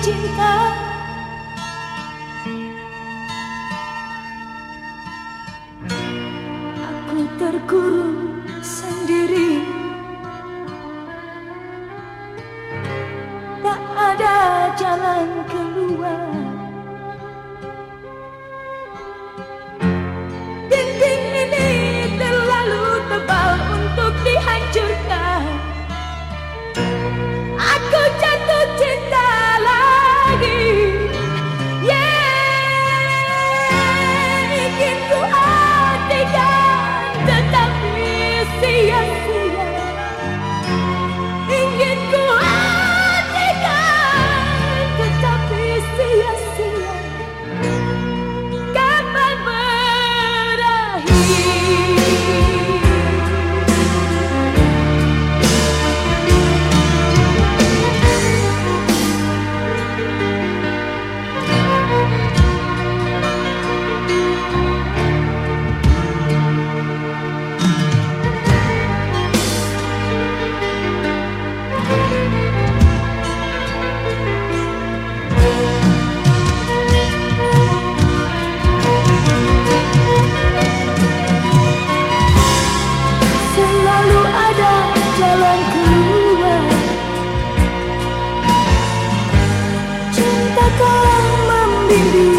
cinta. Aku terkurung Cinta kau membimbing